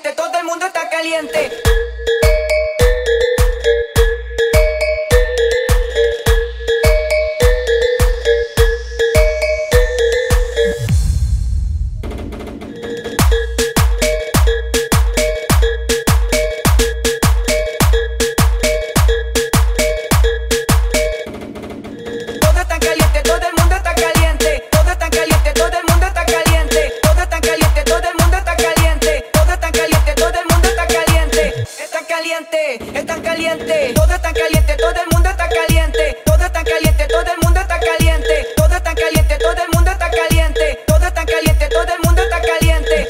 todo el mundo está caliente. Caliente, está caliente. Todo está caliente, todo el mundo está caliente. Todo está caliente, todo el mundo está caliente. Todo está caliente, todo el mundo está caliente. Todo está caliente, todo el mundo está caliente.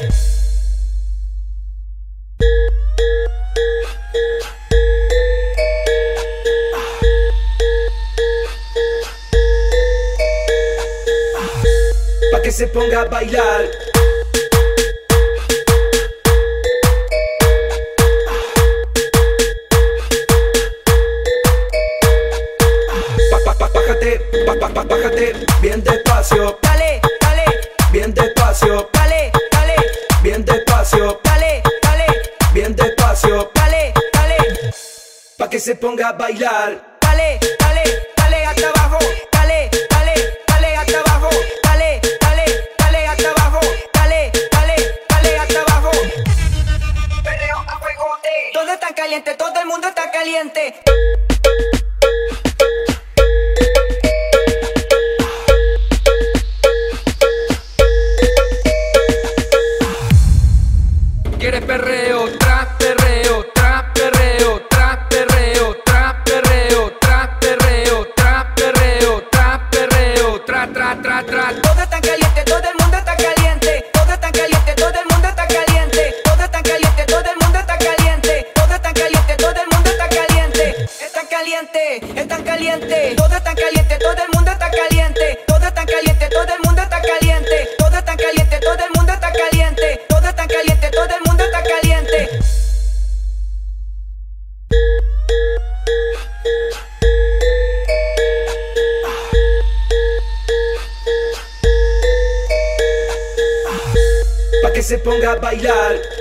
Pa' que se ponga a bailar. Bájate, bien despacio, Dale, dale, bien despacio, dale, dale, bien despacio, dale, dale, bien despacio, dale, dale. pa' que se ponga a bailar. Dale, dale, dale hasta abajo. Dale, dale, dale hasta abajo. Dale, dale, dale hasta abajo. Dale, dale, dale hasta abajo. Perreo a fuego, eh. Todo está caliente, todo el mundo está caliente. Caliente, todo. Todo está caliente, todo el mundo que se ponga a bailar.